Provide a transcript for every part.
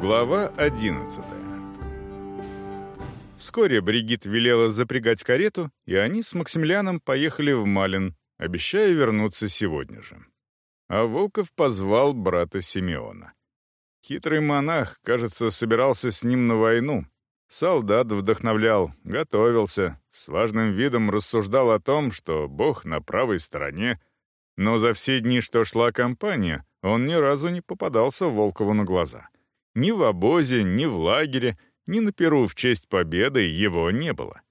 Глава 11 Вскоре Бригит велела запрягать карету, и они с Максимилианом поехали в Малин, обещая вернуться сегодня же. А Волков позвал брата Симеона. Хитрый монах, кажется, собирался с ним на войну. Солдат вдохновлял, готовился, с важным видом рассуждал о том, что Бог на правой стороне, но за все дни, что шла кампания, он ни разу не попадался Волкову на глаза — ни в обозе, ни в лагере, ни на Перу в честь победы его не было.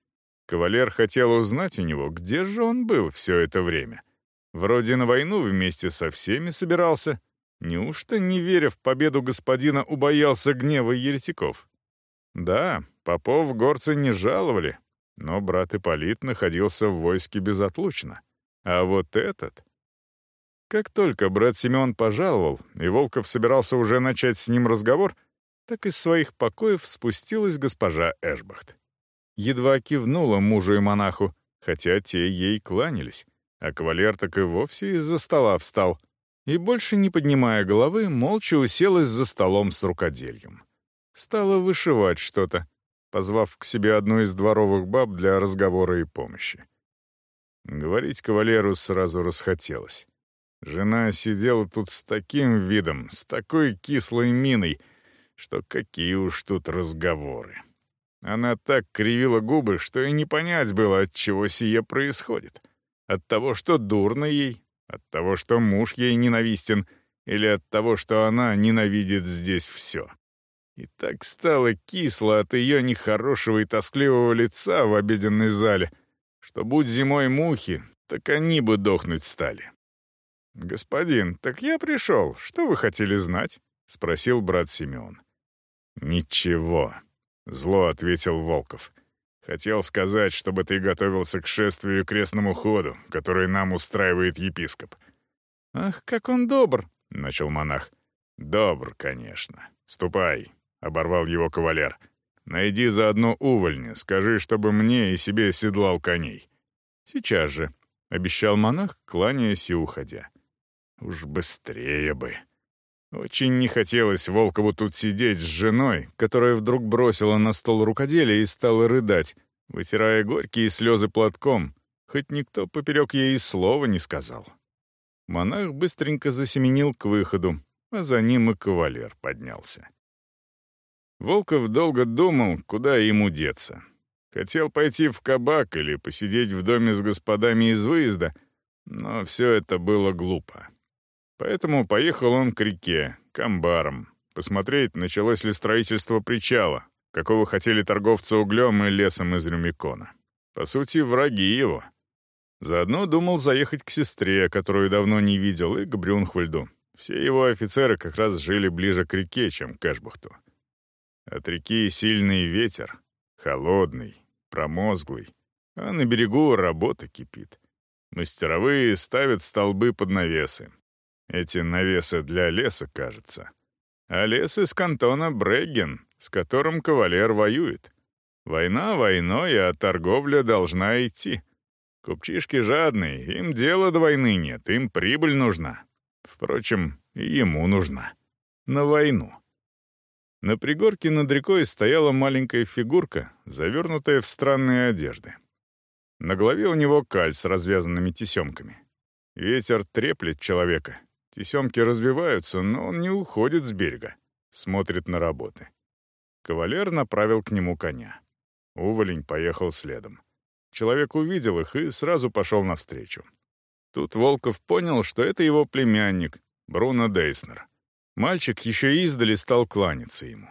Кавалер хотел узнать у него, где же он был все это время. Вроде на войну вместе со всеми собирался. Неужто, не веря в победу господина, убоялся гнева еретиков? Да, попов горцы не жаловали, но брат Ипполит находился в войске безотлучно. А вот этот... Как только брат Семен пожаловал, и Волков собирался уже начать с ним разговор, так из своих покоев спустилась госпожа Эшбахт. Едва кивнула мужу и монаху, хотя те ей кланялись, а кавалер так и вовсе из-за стола встал и, больше не поднимая головы, молча уселась за столом с рукодельем. Стала вышивать что-то, позвав к себе одну из дворовых баб для разговора и помощи. Говорить кавалеру сразу расхотелось. Жена сидела тут с таким видом, с такой кислой миной, что какие уж тут разговоры. Она так кривила губы, что и не понять было, от чего сие происходит. От того, что дурно ей, от того, что муж ей ненавистен, или от того, что она ненавидит здесь все. И так стало кисло от ее нехорошего и тоскливого лица в обеденной зале, что будь зимой мухи, так они бы дохнуть стали. «Господин, так я пришел. Что вы хотели знать?» — спросил брат Симеон. «Ничего», — зло ответил Волков. «Хотел сказать, чтобы ты готовился к шествию и крестному ходу, который нам устраивает епископ». «Ах, как он добр!» — начал монах. «Добр, конечно. Ступай», — оборвал его кавалер. «Найди заодно увольня, скажи, чтобы мне и себе седлал коней». «Сейчас же», — обещал монах, кланяясь и уходя. Уж быстрее бы. Очень не хотелось Волкову тут сидеть с женой, которая вдруг бросила на стол рукоделие и стала рыдать, вытирая горькие слезы платком, хоть никто поперек ей и слова не сказал. Монах быстренько засеменил к выходу, а за ним и кавалер поднялся. Волков долго думал, куда ему деться. Хотел пойти в кабак или посидеть в доме с господами из выезда, но все это было глупо. Поэтому поехал он к реке, к амбарам, посмотреть, началось ли строительство причала, какого хотели торговцы углем и лесом из Рюмикона. По сути, враги его. Заодно думал заехать к сестре, которую давно не видел, и к Брюнхвальду. Все его офицеры как раз жили ближе к реке, чем к Эшбухту. От реки сильный ветер, холодный, промозглый, а на берегу работа кипит. Мастеровые ставят столбы под навесы, эти навесы для леса, кажется. А лес из кантона Брегген, с которым кавалер воюет. Война войной, а торговля должна идти. Купчишки жадные, им дела до войны нет, им прибыль нужна. Впрочем, ему нужна. На войну. На пригорке над рекой стояла маленькая фигурка, завернутая в странные одежды. На голове у него каль с развязанными тесемками. Ветер треплет человека, Тесемки развиваются, но он не уходит с берега. Смотрит на работы. Кавалер направил к нему коня. Уволень поехал следом. Человек увидел их и сразу пошел навстречу. Тут Волков понял, что это его племянник, Бруно Дейснер. Мальчик еще издали стал кланяться ему.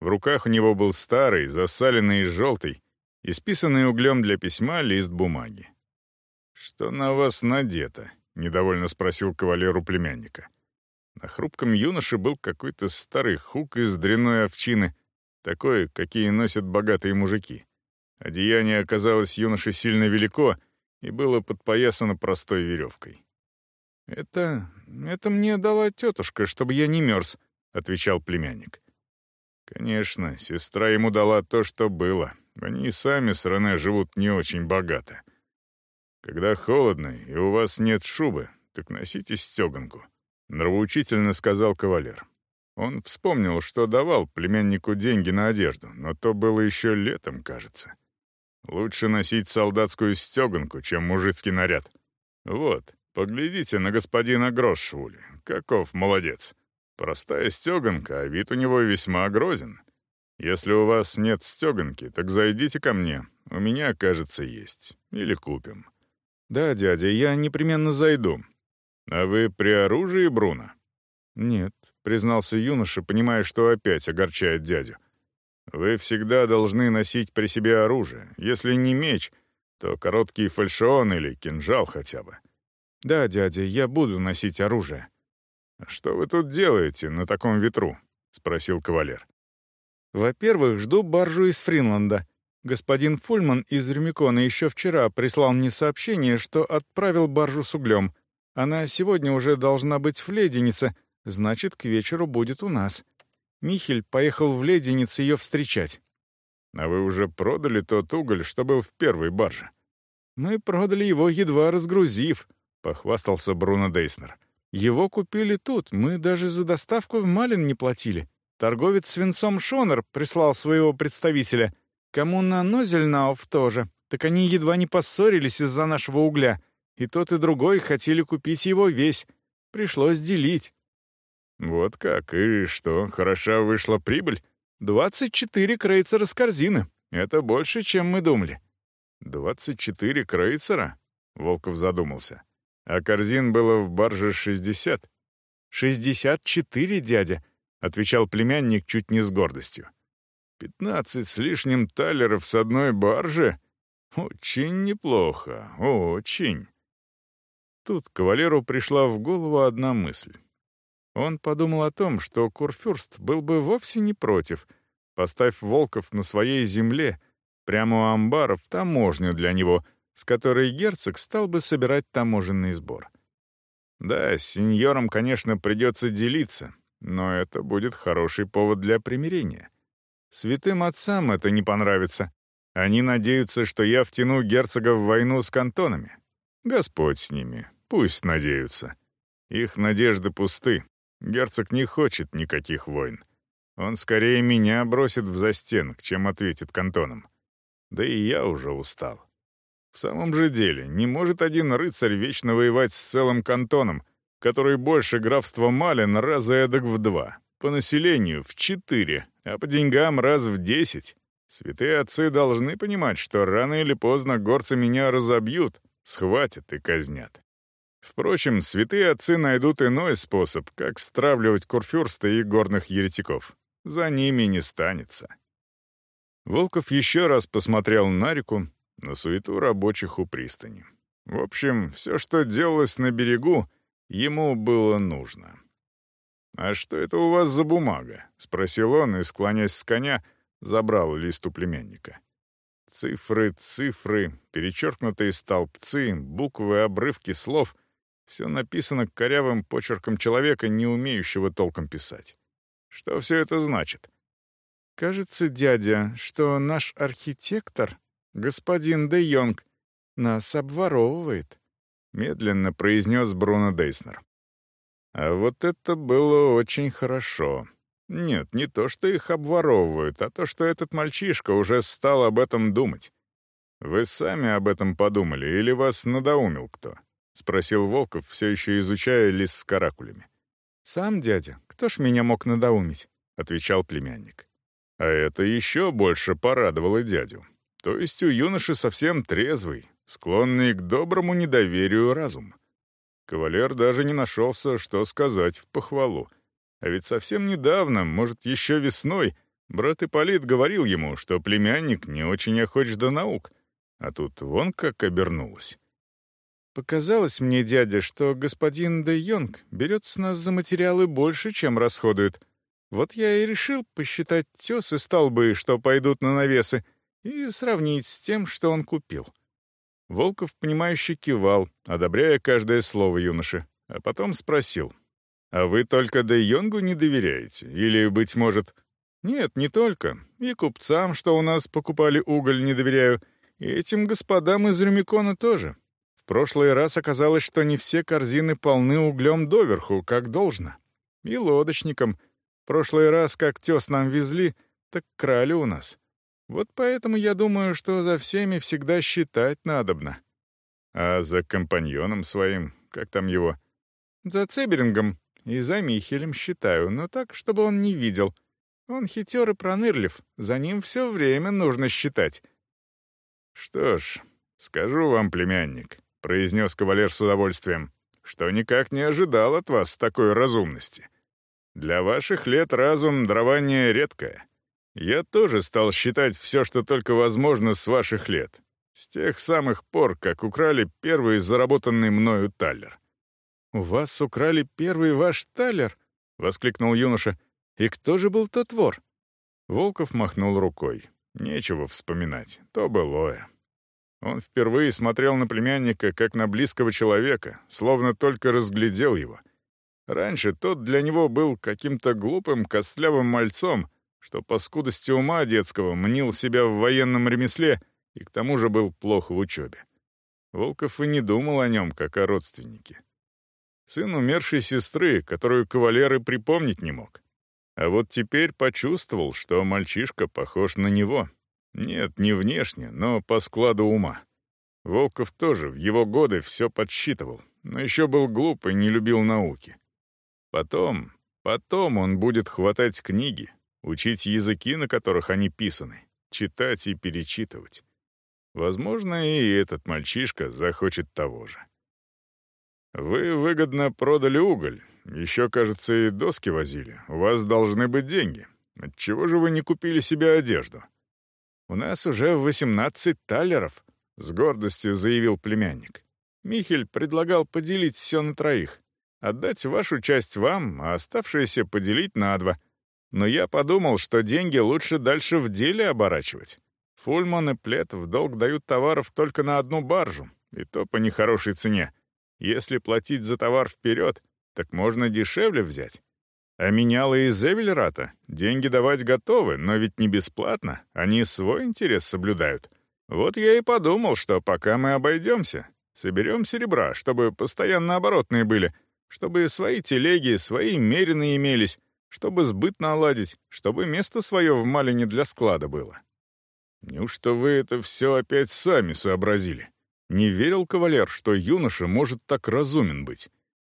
В руках у него был старый, засаленный и желтый, исписанный углем для письма лист бумаги. «Что на вас надето?» — недовольно спросил кавалеру племянника. На хрупком юноше был какой-то старый хук из дряной овчины, такой, какие носят богатые мужики. Одеяние оказалось юноше сильно велико и было подпоясано простой веревкой. «Это... это мне дала тетушка, чтобы я не мерз», — отвечал племянник. Конечно, сестра ему дала то, что было. Они сами с Рене живут не очень богато. Когда холодно и у вас нет шубы, так носите стеганку», — нравоучительно сказал кавалер. Он вспомнил, что давал племяннику деньги на одежду, но то было еще летом, кажется. Лучше носить солдатскую стеганку, чем мужицкий наряд. Вот, поглядите на господина Грошшвули. Каков молодец. Простая стеганка, а вид у него весьма грозен. Если у вас нет стеганки, так зайдите ко мне. У меня, кажется, есть. Или купим. Да, дядя, я непременно зайду. А вы при оружии, Бруно? Нет, признался юноша, понимая, что опять огорчает дядю. Вы всегда должны носить при себе оружие. Если не меч, то короткий фальшион или кинжал хотя бы. Да, дядя, я буду носить оружие. «А что вы тут делаете на таком ветру? спросил кавалер. Во-первых, жду баржу из Фринланда. Господин Фульман из Рюмикона еще вчера прислал мне сообщение, что отправил баржу с углем. Она сегодня уже должна быть в Леденице, значит, к вечеру будет у нас. Михель поехал в Леденец ее встречать. А вы уже продали тот уголь, что был в первой барже? Мы продали его, едва разгрузив, — похвастался Бруно Дейснер. Его купили тут, мы даже за доставку в Малин не платили. Торговец свинцом Шонер прислал своего представителя. Кому на Нозельнауф тоже. Так они едва не поссорились из-за нашего угля. И тот, и другой хотели купить его весь. Пришлось делить. «Вот как? И что, хороша вышла прибыль?» «Двадцать четыре крейцера с корзины. Это больше, чем мы думали». «Двадцать четыре крейцера?» — Волков задумался. «А корзин было в барже шестьдесят». «Шестьдесят четыре, дядя», — отвечал племянник чуть не с гордостью. «Пятнадцать с лишним талеров с одной баржи? Очень неплохо, очень». Тут кавалеру пришла в голову одна мысль. Он подумал о том, что Курфюрст был бы вовсе не против, поставь Волков на своей земле, прямо у амбаров, таможню для него, с которой герцог стал бы собирать таможенный сбор. Да, с сеньором, конечно, придется делиться, но это будет хороший повод для примирения. Святым отцам это не понравится. Они надеются, что я втяну герцога в войну с кантонами. Господь с ними, пусть надеются. Их надежды пусты, Герцог не хочет никаких войн. Он скорее меня бросит в застенок, чем ответит кантоном. Да и я уже устал. В самом же деле, не может один рыцарь вечно воевать с целым кантоном, который больше графства Малин раза эдак в два, по населению в четыре, а по деньгам раз в десять. Святые отцы должны понимать, что рано или поздно горцы меня разобьют, схватят и казнят. Впрочем, святые отцы найдут иной способ, как стравливать курфюрста и горных еретиков. За ними не станется. Волков еще раз посмотрел на реку, на суету рабочих у пристани. В общем, все, что делалось на берегу, ему было нужно. «А что это у вас за бумага?» — спросил он и, склонясь с коня, забрал лист у племянника. Цифры, цифры, перечеркнутые столбцы, буквы, обрывки слов все написано корявым почерком человека, не умеющего толком писать. Что все это значит? Кажется, дядя, что наш архитектор, господин Де Йонг, нас обворовывает, медленно произнес Бруно Дейснер. А вот это было очень хорошо. Нет, не то, что их обворовывают, а то, что этот мальчишка уже стал об этом думать. Вы сами об этом подумали или вас надоумил кто? — спросил Волков, все еще изучая лист с каракулями. «Сам дядя, кто ж меня мог надоумить?» — отвечал племянник. А это еще больше порадовало дядю. То есть у юноши совсем трезвый, склонный к доброму недоверию разум. Кавалер даже не нашелся, что сказать в похвалу. А ведь совсем недавно, может, еще весной, брат Ипполит говорил ему, что племянник не очень охоч до наук. А тут вон как обернулось. Показалось мне, дядя, что господин Де Йонг берет с нас за материалы больше, чем расходует. Вот я и решил посчитать тесы столбы, что пойдут на навесы, и сравнить с тем, что он купил. Волков, понимающе кивал, одобряя каждое слово юноши, а потом спросил. «А вы только Де Йонгу не доверяете? Или, быть может...» «Нет, не только. И купцам, что у нас покупали уголь, не доверяю, и этим господам из Рюмикона тоже прошлый раз оказалось, что не все корзины полны углем доверху, как должно. И лодочникам. Прошлый раз, как тес нам везли, так крали у нас. Вот поэтому я думаю, что за всеми всегда считать надобно. А за компаньоном своим, как там его? За Цеберингом и за Михелем считаю, но так, чтобы он не видел. Он хитер и пронырлив, за ним все время нужно считать. Что ж, скажу вам, племянник, — произнес кавалер с удовольствием, — что никак не ожидал от вас такой разумности. Для ваших лет разум — дарование редкое. Я тоже стал считать все, что только возможно с ваших лет. С тех самых пор, как украли первый заработанный мною талер. «У вас украли первый ваш талер?» — воскликнул юноша. «И кто же был тот вор?» Волков махнул рукой. Нечего вспоминать, то былое. Он впервые смотрел на племянника как на близкого человека, словно только разглядел его. Раньше тот для него был каким-то глупым, костлявым мальцом, что по скудости ума детского мнил себя в военном ремесле и к тому же был плохо в учебе. Волков и не думал о нем, как о родственнике. Сын умершей сестры, которую кавалер и припомнить не мог. А вот теперь почувствовал, что мальчишка похож на него. Нет, не внешне, но по складу ума. Волков тоже в его годы все подсчитывал, но еще был глуп и не любил науки. Потом, потом он будет хватать книги, учить языки, на которых они писаны, читать и перечитывать. Возможно, и этот мальчишка захочет того же. Вы выгодно продали уголь. Еще, кажется, и доски возили. У вас должны быть деньги. Отчего же вы не купили себе одежду? У нас уже восемнадцать талеров, с гордостью заявил племянник. Михель предлагал поделить все на троих. Отдать вашу часть вам, а оставшееся поделить на два. Но я подумал, что деньги лучше дальше в деле оборачивать. Фульман и Плет в долг дают товаров только на одну баржу, и то по нехорошей цене. Если платить за товар вперед, так можно дешевле взять. А менялы из Эвельрата деньги давать готовы, но ведь не бесплатно, они свой интерес соблюдают. Вот я и подумал, что пока мы обойдемся, соберем серебра, чтобы постоянно оборотные были, чтобы свои телеги, свои мерины имелись, чтобы сбыт наладить, чтобы место свое в Малине для склада было. Неужто вы это все опять сами сообразили? Не верил кавалер, что юноша может так разумен быть.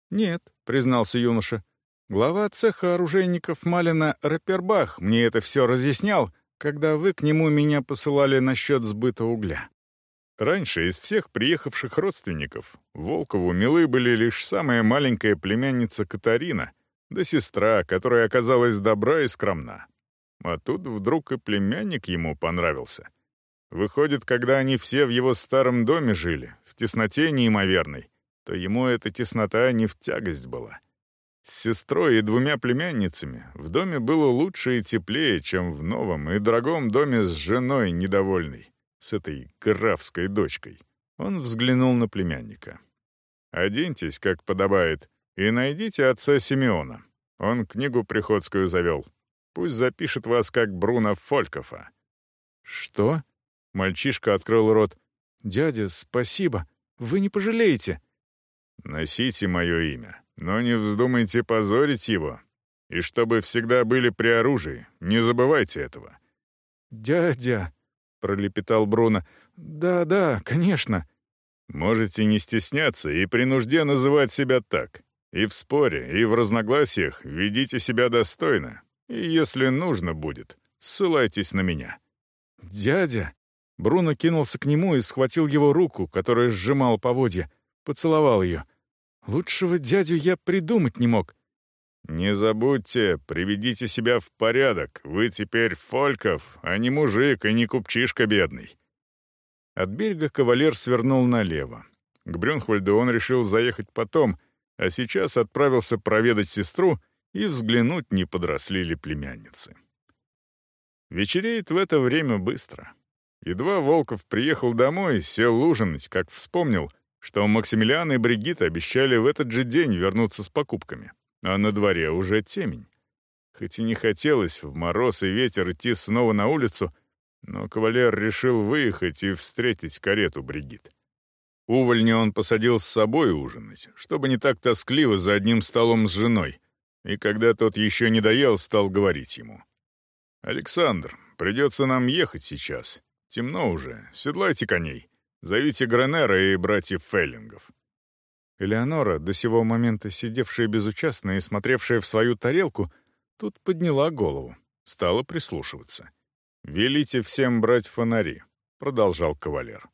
«Нет», — признался юноша. «Глава цеха оружейников Малина Рапербах мне это все разъяснял, когда вы к нему меня посылали насчет сбыта угля». Раньше из всех приехавших родственников Волкову милы были лишь самая маленькая племянница Катарина, да сестра, которая оказалась добра и скромна. А тут вдруг и племянник ему понравился — Выходит, когда они все в его старом доме жили, в тесноте неимоверной, то ему эта теснота не в тягость была. С сестрой и двумя племянницами в доме было лучше и теплее, чем в новом и дорогом доме с женой недовольной, с этой графской дочкой. Он взглянул на племянника. «Оденьтесь, как подобает, и найдите отца Симеона. Он книгу приходскую завел. Пусть запишет вас как Бруно Фолькофа». «Что?» Мальчишка открыл рот. «Дядя, спасибо. Вы не пожалеете». «Носите мое имя, но не вздумайте позорить его. И чтобы всегда были при оружии, не забывайте этого». «Дядя», — пролепетал Бруно, — «да-да, конечно». «Можете не стесняться и при нужде называть себя так. И в споре, и в разногласиях ведите себя достойно. И если нужно будет, ссылайтесь на меня». «Дядя», Бруно кинулся к нему и схватил его руку, которая сжимал поводья, поцеловал ее. Лучшего дядю я придумать не мог. «Не забудьте, приведите себя в порядок. Вы теперь Фольков, а не мужик и не купчишка бедный». От берега кавалер свернул налево. К Брюнхвальду он решил заехать потом, а сейчас отправился проведать сестру и взглянуть, не подросли ли племянницы. Вечереет в это время быстро. Едва Волков приехал домой, сел ужинать, как вспомнил, что Максимилиан и Бригитта обещали в этот же день вернуться с покупками, а на дворе уже темень. Хоть и не хотелось в мороз и ветер идти снова на улицу, но кавалер решил выехать и встретить карету Бригит. Увольня он посадил с собой ужинать, чтобы не так тоскливо за одним столом с женой. и когда тот еще не доел, стал говорить ему. «Александр, придется нам ехать сейчас. Темно уже, седлайте коней. Зовите Гренера и братьев Феллингов». Элеонора, до сего момента сидевшая безучастно и смотревшая в свою тарелку, тут подняла голову, стала прислушиваться. «Велите всем брать фонари», — продолжал кавалер.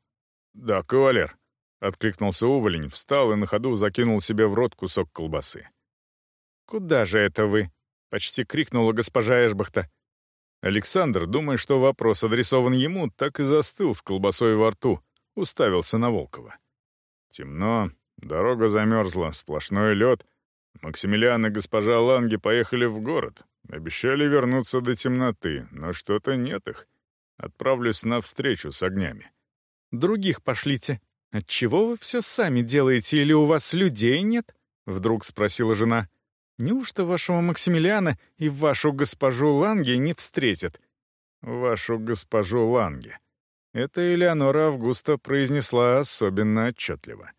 «Да, кавалер», — откликнулся уволень, встал и на ходу закинул себе в рот кусок колбасы. «Куда же это вы?» — почти крикнула госпожа Эшбахта. Александр, думая, что вопрос адресован ему, так и застыл с колбасой во рту, уставился на Волкова. Темно, дорога замерзла, сплошной лед. Максимилиан и госпожа Ланги поехали в город. Обещали вернуться до темноты, но что-то нет их. Отправлюсь на встречу с огнями. «Других пошлите. Отчего вы все сами делаете, или у вас людей нет?» — вдруг спросила жена. Неужто вашего Максимилиана и вашу госпожу Ланге не встретят? Вашу госпожу Ланге. Это Элеонора Августа произнесла особенно отчетливо.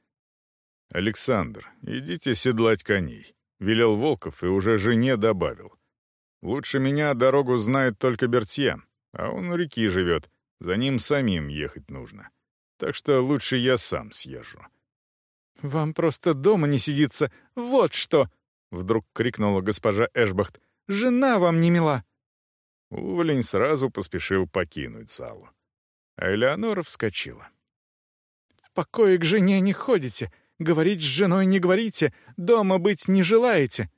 «Александр, идите седлать коней», — велел Волков и уже жене добавил. «Лучше меня дорогу знает только Бертье, а он у реки живет, за ним самим ехать нужно. Так что лучше я сам съезжу». «Вам просто дома не сидится, вот что!» — вдруг крикнула госпожа Эшбахт. «Жена вам не мила!» Уволень сразу поспешил покинуть залу. А Элеонора вскочила. «В покое к жене не ходите, говорить с женой не говорите, дома быть не желаете».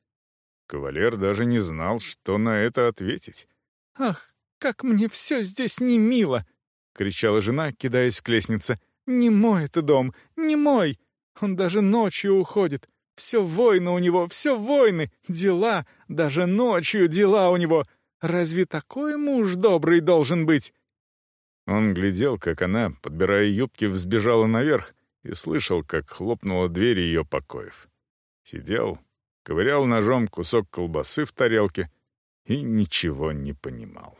Кавалер даже не знал, что на это ответить. «Ах, как мне все здесь не мило!» — кричала жена, кидаясь к лестнице. «Не мой это дом, не мой! Он даже ночью уходит. Все войны у него, все войны, дела, даже ночью дела у него. Разве такой муж добрый должен быть?» Он глядел, как она, подбирая юбки, взбежала наверх и слышал, как хлопнула дверь ее покоев. Сидел, ковырял ножом кусок колбасы в тарелке и ничего не понимал.